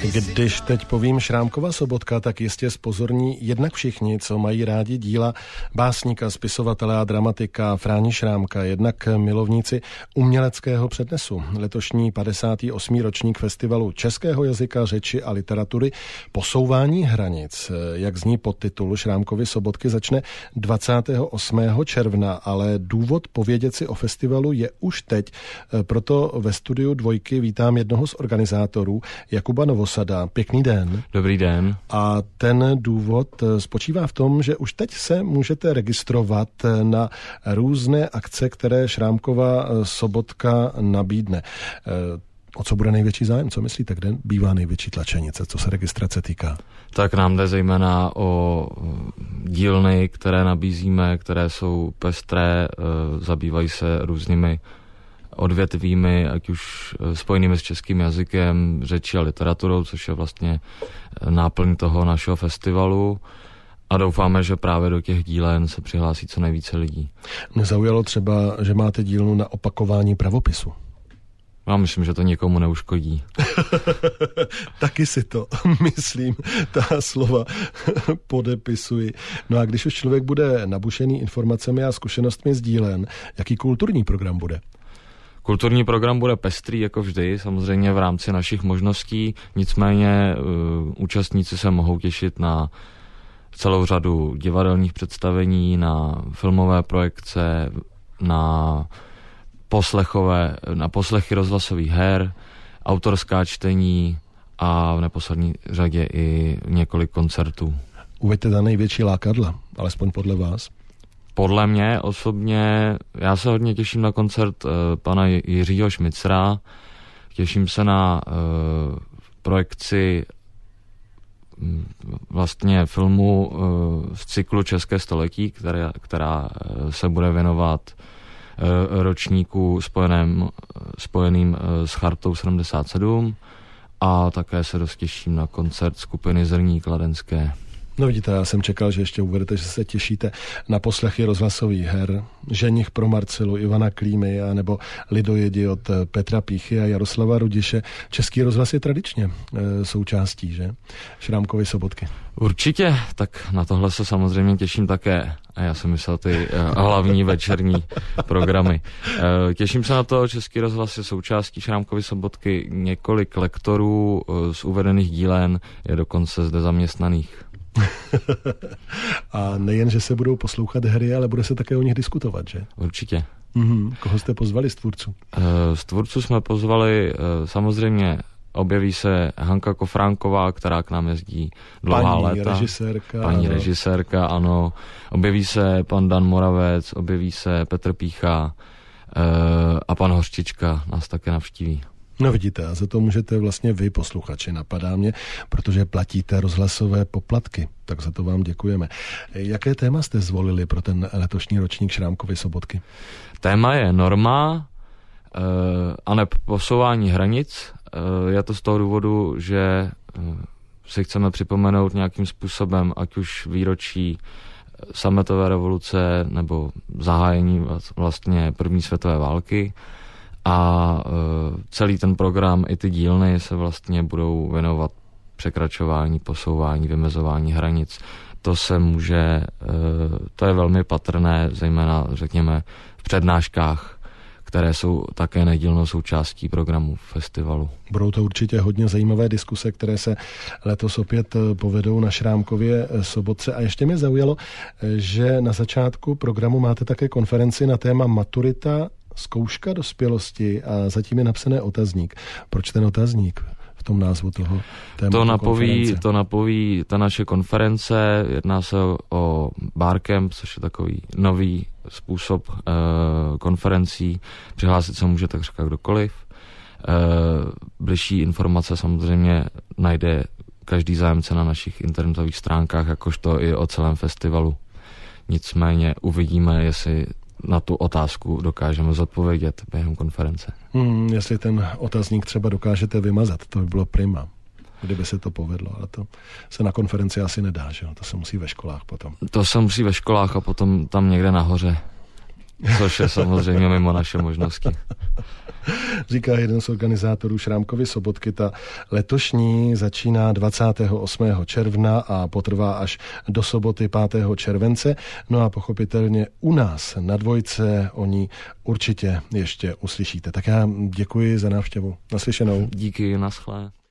Když teď povím Šrámkova sobotka, tak jistě spozorní jednak všichni, co mají rádi díla básníka, spisovatele a dramatika Fráni Šrámka, jednak milovníci uměleckého přednesu. Letošní 58. ročník festivalu českého jazyka, řeči a literatury Posouvání hranic, jak zní podtitul Šrámkovy sobotky, začne 28. června, ale důvod povědět si o festivalu je už teď. Proto ve studiu Dvojky vítám jednoho z organizátorů, Jakuba Novos Osada. Pěkný den. Dobrý den. A ten důvod eh, spočívá v tom, že už teď se můžete registrovat eh, na různé akce, které Šrámková eh, sobotka nabídne. O co bude největší zájem? Co myslíte, kde bývá největší tlačenice, co se registrace týká? Tak nám jde zejména o dílny, které nabízíme, které jsou pestré, zabývají se různými odvětvími, ať už eh, spojenými s českým jazykem, řečí a literaturou, což je vlastně eh, náplň toho našeho festivalu a doufáme, že právě do těch dílen se přihlásí co nejvíce lidí. Mě zaujalo třeba, že máte dílnu na opakování pravopisu. Já myslím, že to nikomu neuškodí. Taky si to myslím, ta slova podepisuji. No a když už člověk bude nabušený informacemi a zkušenostmi z dílen, jaký kulturní program bude? Kulturní program bude pestrý jako vždy, samozřejmě v rámci našich možností, nicméně uh, účastníci se mohou těšit na celou řadu divadelních představení, na filmové projekce, na poslechové, na poslechy rozhlasových her, autorská čtení a v neposlední řadě i několik koncertů. Uveďte za největší lákadla, alespoň podle vás. Podle mě osobně, já se hodně těším na koncert uh, pana Jiřího Šmicra, těším se na uh, projekci mm, vlastně filmu uh, z cyklu České století, která, která se bude věnovat ročníku spojeném, spojeným s Chartou 77 a také se dost těším na koncert skupiny Zrní Kladenské. No vidíte, já jsem čekal, že ještě uvedete, že se těšíte na poslechy rozhlasových her, Ženich pro Marcelu, Ivana Klímy, a nebo Lidojedi od Petra Píchy a Jaroslava Rudiše. Český rozhlas je tradičně e, součástí, že? Šrámkovy sobotky. Určitě, tak na tohle se samozřejmě těším také. A já jsem myslel ty uh, hlavní večerní programy. Těším se na to, Český rozhlas je součástí Šrámkovy sobotky. Několik lektorů z uvedených dílen je dokonce zde zaměstnaných. a nejen, že se budou poslouchat hry, ale bude se také o nich diskutovat, že? Určitě. Mm-hmm. Koho jste pozvali z tvůrců? Uh, z tvůrců jsme pozvali uh, samozřejmě objeví se Hanka Kofránková, která k nám jezdí dlouhá paní léta. Režisérka, paní ano. režisérka, ano. Objeví se pan Dan Moravec, objeví se Petr Pícha uh, a pan Hořčička nás také navštíví. No vidíte, a za to můžete vlastně vy, posluchači, napadá mě, protože platíte rozhlasové poplatky, tak za to vám děkujeme. Jaké téma jste zvolili pro ten letošní ročník Šrámkovy sobotky? Téma je norma uh, a ne posouvání hranic. Uh, je to z toho důvodu, že uh, si chceme připomenout nějakým způsobem, ať už výročí sametové revoluce nebo zahájení vlastně první světové války, a uh, celý ten program i ty dílny se vlastně budou věnovat překračování, posouvání, vymezování hranic. To se může, uh, to je velmi patrné, zejména řekněme v přednáškách, které jsou také nedílnou součástí programu festivalu. Budou to určitě hodně zajímavé diskuse, které se letos opět e, povedou na Šrámkově sobotce. A ještě mě zaujalo, že na začátku programu máte také konferenci na téma maturita zkouška dospělosti a zatím je napsané otazník. Proč ten otazník? v tom názvu toho tématu to napoví, to napoví ta naše konference, jedná se o Barcamp, což je takový nový způsob uh, konferencí, přihlásit se může tak říkat kdokoliv. Uh, bližší informace samozřejmě najde každý zájemce na našich internetových stránkách, jakožto i o celém festivalu. Nicméně uvidíme, jestli na tu otázku dokážeme zodpovědět během konference. Hmm, jestli ten otazník třeba dokážete vymazat, to by bylo prima kdyby se to povedlo, ale to se na konferenci asi nedá, že To se musí ve školách potom. To se musí ve školách a potom tam někde nahoře. což je samozřejmě mimo naše možnosti. Říká jeden z organizátorů Šrámkovy sobotky. Ta letošní začíná 28. června a potrvá až do soboty 5. července. No a pochopitelně u nás na dvojce o ní určitě ještě uslyšíte. Tak já děkuji za návštěvu. Naslyšenou. Díky, naschle.